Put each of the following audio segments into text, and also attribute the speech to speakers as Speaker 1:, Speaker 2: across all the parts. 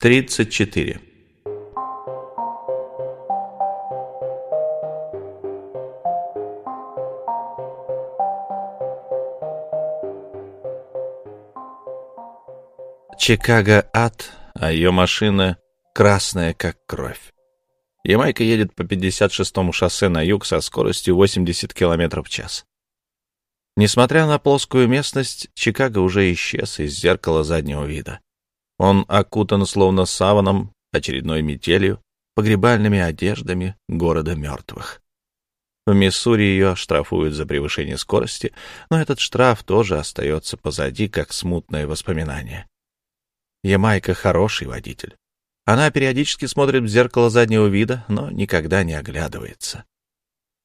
Speaker 1: 34. Чикаго ад, а ее машина красная, как кровь. Ямайка едет по 56-му шоссе на юг со скоростью 80 км в час. Несмотря на плоскую местность, Чикаго уже исчез из зеркала заднего вида. Он окутан словно саваном, очередной метелью, погребальными одеждами города мертвых. В Миссури ее штрафуют за превышение скорости, но этот штраф тоже остается позади, как смутное воспоминание. Ямайка хороший водитель. Она периодически смотрит в зеркало заднего вида, но никогда не оглядывается.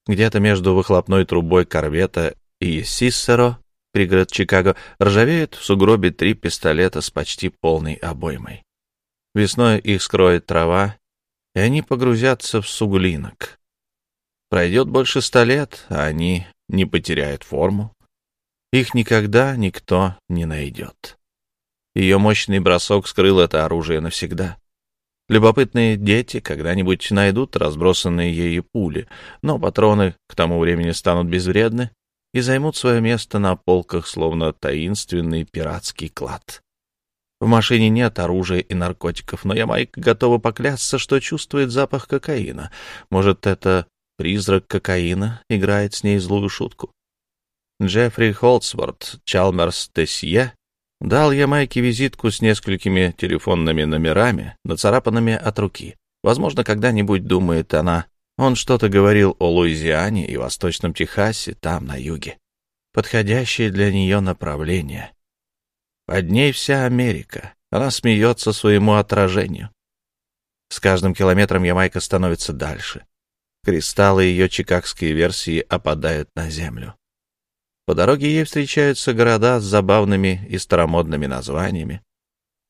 Speaker 1: Где-то между выхлопной трубой корвета и Сиссеро, пригород Чикаго, ржавеют в сугробе три пистолета с почти полной обоймой. Весной их скроет трава, и они погрузятся в суглинок. Пройдет больше ста лет, а они не потеряют форму. Их никогда никто не найдет. Ее мощный бросок скрыл это оружие навсегда. Любопытные дети когда-нибудь найдут разбросанные ею пули, но патроны к тому времени станут безвредны и займут свое место на полках, словно таинственный пиратский клад. В машине нет оружия и наркотиков, но Ямайка готова поклясться, что чувствует запах кокаина. Может, это призрак кокаина играет с ней злую шутку? Джеффри Холдсворт, Чалмерс Тесье Дал я Майке визитку с несколькими телефонными номерами, нацарапанными от руки. Возможно, когда-нибудь, думает она, он что-то говорил о Луизиане и Восточном Техасе, там, на юге. Подходящее для нее направление. Под ней вся Америка. Она смеется своему отражению. С каждым километром Ямайка становится дальше. Кристаллы ее чикагской версии опадают на землю. По дороге ей встречаются города с забавными и старомодными названиями.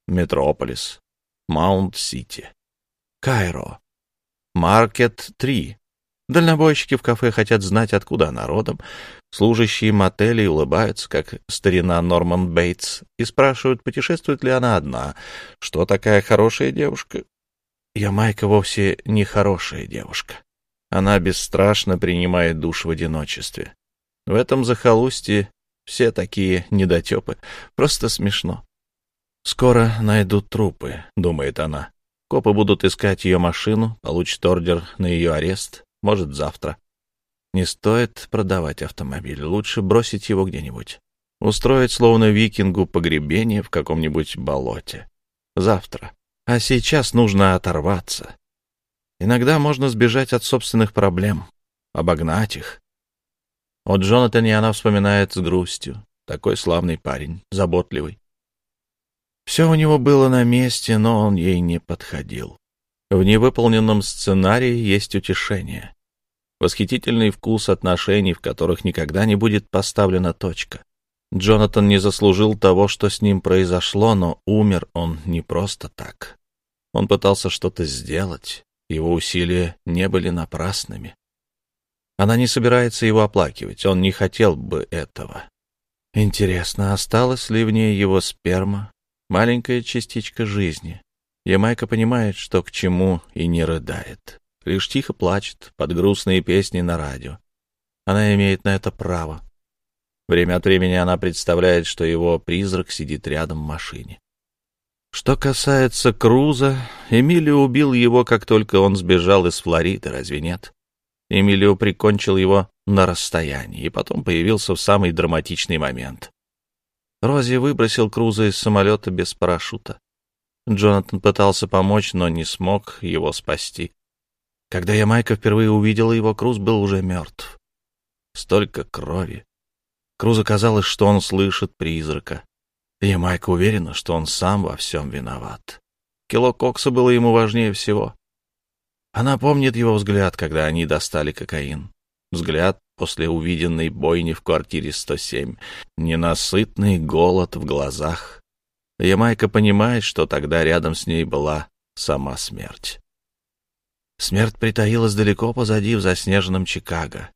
Speaker 1: Метрополис, Маунд-Сити, Кайро, Маркед-Три. Дальнобойщики в кафе хотят знать, откуда она родом. Служащие мотелей улыбаются, как старина Норман Бейтс, и спрашивают, путешествует ли она одна. Что такая хорошая девушка? Ямайка вовсе не хорошая девушка. Она бесстрашно принимает душ в одиночестве. В этом захолустье все такие недотепы. Просто смешно. «Скоро найдут трупы», — думает она. Копы будут искать ее машину, получат ордер на ее арест, может, завтра. Не стоит продавать автомобиль, лучше бросить его где-нибудь. Устроить, словно викингу, погребение в каком-нибудь болоте. Завтра. А сейчас нужно оторваться. Иногда можно сбежать от собственных проблем, обогнать их, о Джонатане она вспоминает с грустью. Такой славный парень, заботливый. Все у него было на месте, но он ей не подходил. В невыполненном сценарии есть утешение. Восхитительный вкус отношений, в которых никогда не будет поставлена точка. Джонатан не заслужил того, что с ним произошло, но умер он не просто так. Он пытался что-то сделать, его усилия не были напрасными. Она не собирается его оплакивать, он не хотел бы этого. Интересно, осталась ли в ней его сперма, маленькая частичка жизни? Ямайка понимает, что к чему, и не рыдает. Лишь тихо плачет под грустные песни на радио. Она имеет на это право. Время от времени она представляет, что его призрак сидит рядом в машине. Что касается Круза, Эмилио убил его, как только он сбежал из Флориды, разве нет? Эмилио прикончил его на расстоянии и потом появился в самый драматичный момент. Рози выбросил Круза из самолета без парашюта. Джонатан пытался помочь, но не смог его спасти. Когда Ямайка впервые увидела его, Круз был уже мертв. Столько крови. Крузу казалось, что он слышит призрака. Ямайка уверена, что он сам во всем виноват. Кило кокса было ему важнее всего. Она помнит его взгляд, когда они достали кокаин. Взгляд после увиденной бойни в квартире 107. Ненасытный голод в глазах. Ямайка понимает, что тогда рядом с ней была сама смерть. Смерть притаилась далеко позади в заснеженном Чикаго.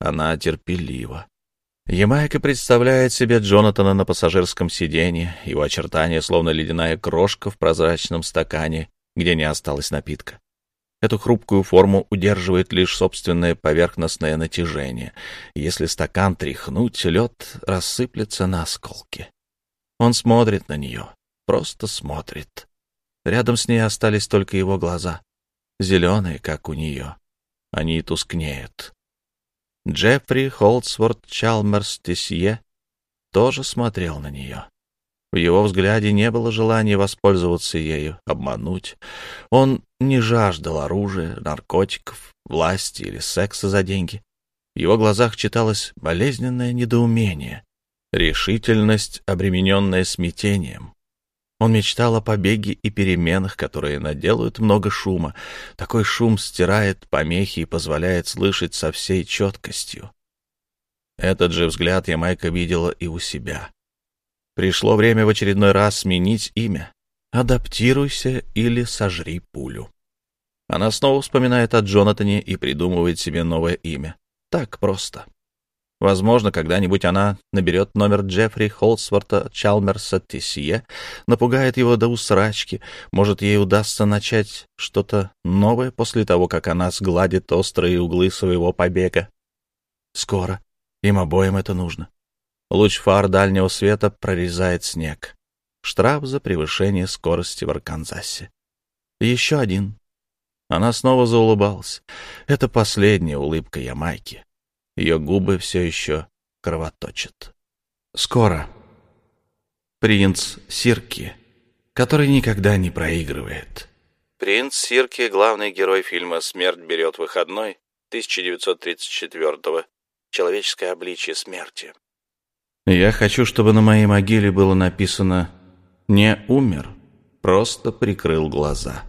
Speaker 1: Она терпелива. Ямайка представляет себе Джонатана на пассажирском сиденье, его очертания словно ледяная крошка в прозрачном стакане, где не осталось напитка. Эту хрупкую форму удерживает лишь собственное поверхностное натяжение. Если стакан тряхнуть, лед рассыплется на осколки. Он смотрит на нее, просто смотрит. Рядом с ней остались только его глаза, зеленые, как у нее. Они тускнеют. Джеффри Холдсворт Чалмерс Тесье тоже смотрел на нее. В его взгляде не было желания воспользоваться ею, обмануть. Он не жаждал оружия, наркотиков, власти или секса за деньги. В его глазах читалось болезненное недоумение, решительность, обремененная смятением. Он мечтал о побеге и переменах, которые наделают много шума. Такой шум стирает помехи и позволяет слышать со всей четкостью. Этот же взгляд Ямайка видела и у себя. Пришло время в очередной раз сменить имя. Адаптируйся или сожри пулю. Она снова вспоминает о Джонатане и придумывает себе новое имя. Так просто. Возможно, когда-нибудь она наберет номер Джеффри Холсворта Чалмерса Тессие, напугает его до усрачки. Может, ей удастся начать что-то новое после того, как она сгладит острые углы своего побега. Скоро. Им обоим это нужно. Луч фар дальнего света прорезает снег. Штраф за превышение скорости в Арканзасе. Еще один. Она снова заулыбалась. Это последняя улыбка Ямайки. Ее губы все еще кровоточат. Скоро. Принц Сирки, который никогда не проигрывает. Принц Сирки — главный герой фильма «Смерть берет выходной» 1934-го. Человеческое обличие смерти. Я хочу, чтобы на моей могиле было написано «Не умер, просто прикрыл глаза».